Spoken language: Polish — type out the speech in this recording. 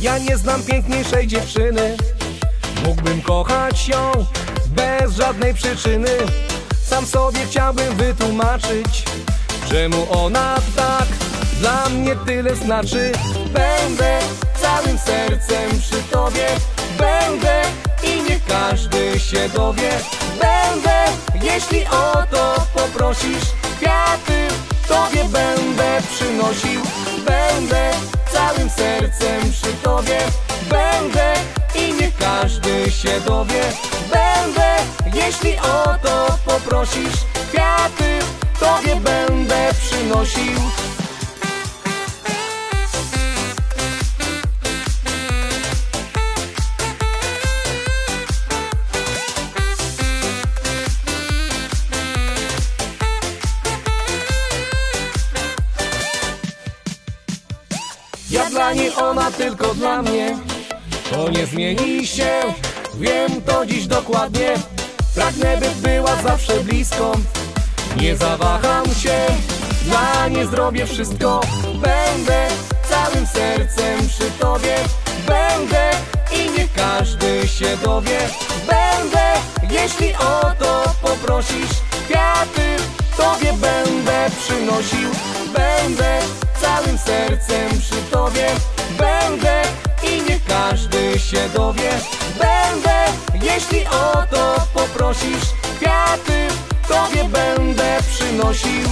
Ja nie znam piękniejszej dziewczyny. Mógłbym kochać ją bez żadnej przyczyny. Sam sobie chciałbym wytłumaczyć Czemu ona tak dla mnie tyle znaczy. Będę całym sercem przy tobie. Będę i nie każdy się dowie. Będę, jeśli o to poprosisz. Kwiaty tobie będę przynosił. Będę całym sercem przy tobie. Będę i nie każdy się dowie. Będę, jeśli o to poprosisz. Kwiaty tobie będę przynosił Ja dla niej, ona tylko dla mnie. To nie zmieni się Wiem to dziś dokładnie. Pragnę by była zawsze blisko. Nie zawaham się Dla niej zrobię wszystko. Będę całym sercem przy tobie. Będę i nie każdy się dowie. Będę, jeśli o to poprosisz. Kwiaty tobie będę przynosił. Będę całym sercem przy Będę i nie każdy się dowie. Będę, jeśli o to poprosisz Kwiaty tobie będę przynosił